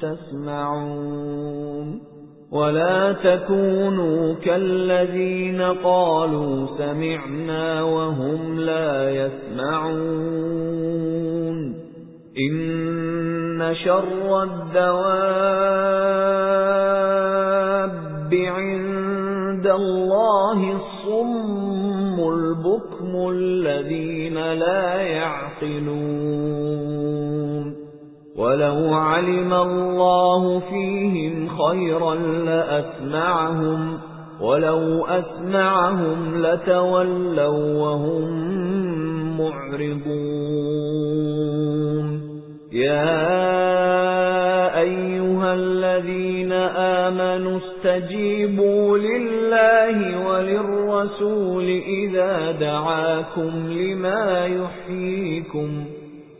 تَسْمَعُونَ وَلَا تَكُونُوا كَالَّذِينَ قَالُوا سَمِعْنَا وَهُمْ لَا يَسْمَعُونَ إِنَّ شَرَّ الدَّوَابِّ عِندَ اللَّهِ الصُّمُّ الْبُكْمُ الَّذِينَ لَا يَعْقِلُونَ وَلَوْ عَلِمَ اللَّهُ فِيهِمْ خَيْرًا لَّأَسْمَعَهُمْ وَلَوْ أَسْمَعَهُمْ لَتَوَلَّوْا وَهُمْ مُعْرِضُونَ. يَا أَيُّهَا الَّذِينَ آمَنُوا اسْتَجِيبُوا لِلَّهِ وَلِلرَّسُولِ إِذَا دَعَاكُمْ لِمَا يُحْيِيكُمْ.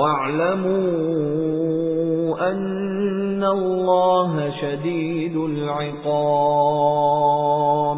وَاعْلَمُوا أَنَّ اللَّهَ شَدِيدُ الْعِقَابِ.